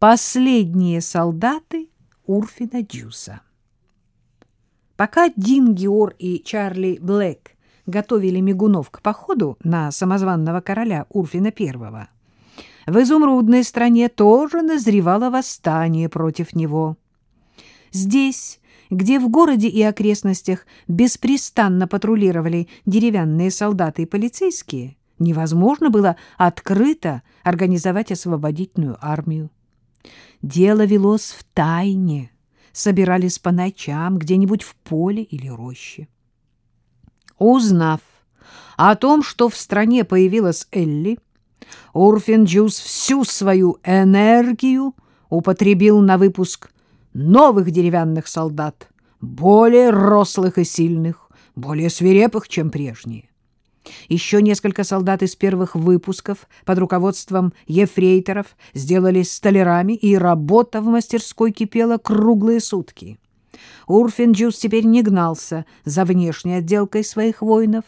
Последние солдаты Урфина Дюса. Пока Дин Геор и Чарли Блэк готовили мигунов к походу на самозванного короля Урфина I, в изумрудной стране тоже назревало восстание против него. Здесь, где в городе и окрестностях беспрестанно патрулировали деревянные солдаты и полицейские, невозможно было открыто организовать освободительную армию. Дело велось в тайне, собирались по ночам где-нибудь в поле или роще. Узнав о том, что в стране появилась Элли, Урфинджус всю свою энергию употребил на выпуск новых деревянных солдат, более рослых и сильных, более свирепых, чем прежние. Еще несколько солдат из первых выпусков под руководством ефрейторов сделались столярами, и работа в мастерской кипела круглые сутки. Урфинджус теперь не гнался за внешней отделкой своих воинов.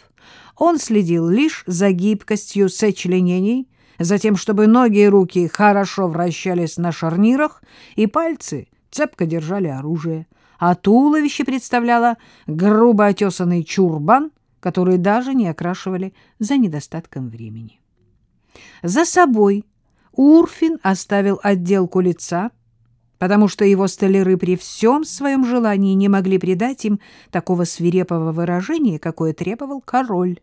Он следил лишь за гибкостью сочленений, за тем, чтобы ноги и руки хорошо вращались на шарнирах, и пальцы цепко держали оружие, а туловище представляло грубо отесанный чурбан — которые даже не окрашивали за недостатком времени. За собой Урфин оставил отделку лица, потому что его столяры при всем своем желании не могли придать им такого свирепого выражения, какое требовал король.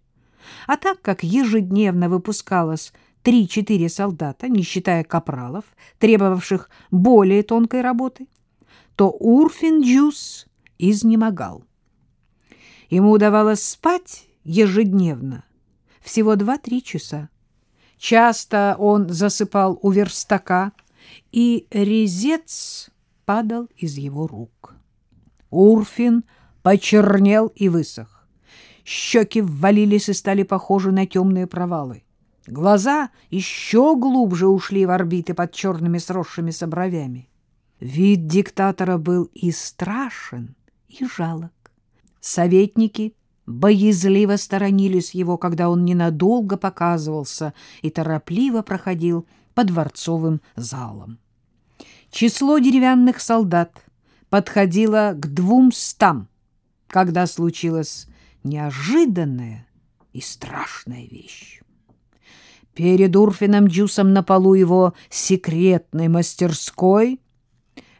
А так как ежедневно выпускалось три-четыре солдата, не считая капралов, требовавших более тонкой работы, то Урфин Джус изнемогал. Ему удавалось спать ежедневно всего два-три часа. Часто он засыпал у верстака, и резец падал из его рук. Урфин почернел и высох. Щеки ввалились и стали похожи на темные провалы. Глаза еще глубже ушли в орбиты под черными сросшимися бровями. Вид диктатора был и страшен, и жалок. Советники боязливо сторонились его, когда он ненадолго показывался и торопливо проходил по дворцовым залам. Число деревянных солдат подходило к двумстам, когда случилась неожиданная и страшная вещь. Перед Урфином Джусом на полу его секретной мастерской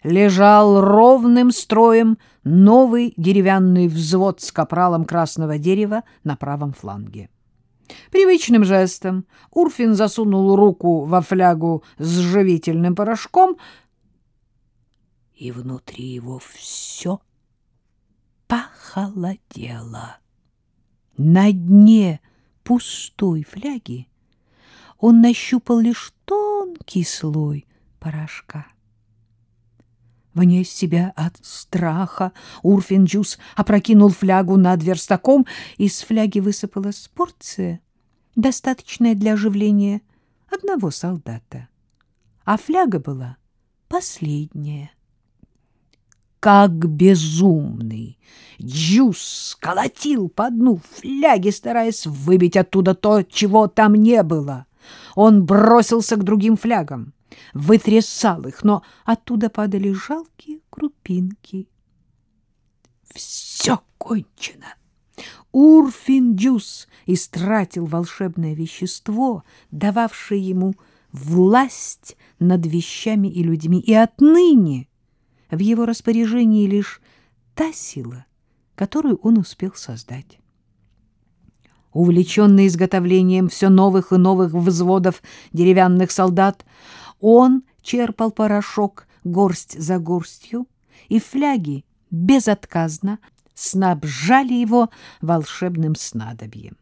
лежал ровным строем новый деревянный взвод с капралом красного дерева на правом фланге. Привычным жестом Урфин засунул руку во флягу с живительным порошком, и внутри его все похолодело. На дне пустой фляги он нащупал лишь тонкий слой порошка. Вне себя от страха Урфин Джюс опрокинул флягу над верстаком, из фляги высыпалась порция, достаточная для оживления одного солдата. А фляга была последняя. Как безумный, Джюс колотил по дну фляги, стараясь выбить оттуда то, чего там не было. Он бросился к другим флягам вытрясал их, но оттуда падали жалкие крупинки. Все кончено. Урфин-Джус истратил волшебное вещество, дававшее ему власть над вещами и людьми, и отныне в его распоряжении лишь та сила, которую он успел создать. Увлеченный изготовлением все новых и новых взводов деревянных солдат, он черпал порошок горсть за горстью, и фляги безотказно снабжали его волшебным снадобьем.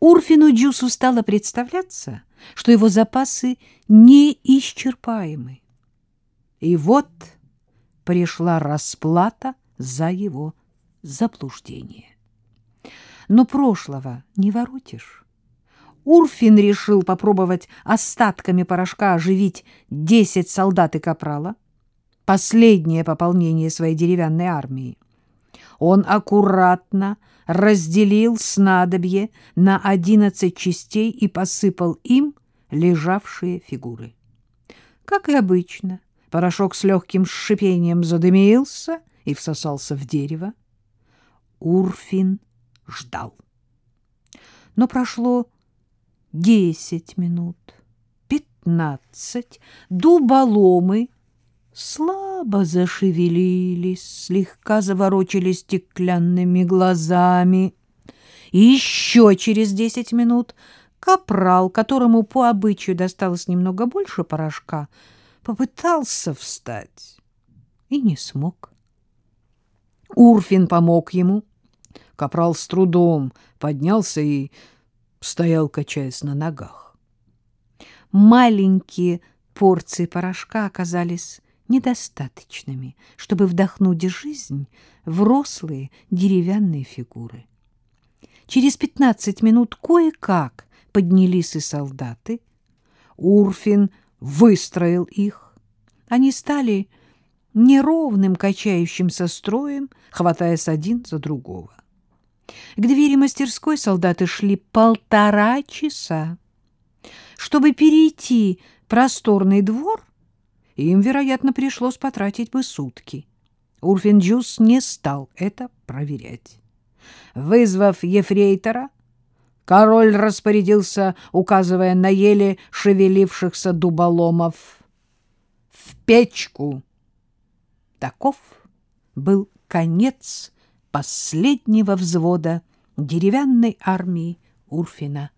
Урфину Джусу стало представляться, что его запасы неисчерпаемы. И вот пришла расплата за его заблуждение. Но прошлого не воротишь. Урфин решил попробовать остатками порошка оживить десять солдат и капрала, последнее пополнение своей деревянной армии. Он аккуратно разделил снадобье на одиннадцать частей и посыпал им лежавшие фигуры. Как и обычно, порошок с легким шипением задымился и всосался в дерево. Урфин ждал. Но прошло десять минут, пятнадцать, дуболомы слабо зашевелились, слегка заворочили стеклянными глазами. Еще через десять минут капрал, которому по обычаю досталось немного больше порошка, попытался встать и не смог. Урфин помог ему. Капрал с трудом поднялся и стоял, качаясь на ногах. Маленькие порции порошка оказались недостаточными, чтобы вдохнуть жизнь в рослые деревянные фигуры. Через пятнадцать минут кое-как поднялись и солдаты. Урфин выстроил их. Они стали неровным качающимся строем, хватаясь один за другого. К двери мастерской солдаты шли полтора часа. Чтобы перейти просторный двор, им, вероятно, пришлось потратить бы сутки. Урфинджус не стал это проверять. Вызвав ефрейтора, король распорядился, указывая на еле шевелившихся дуболомов. «В печку!» Таков был конец последнего взвода деревянной армии Урфина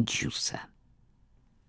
Джуса.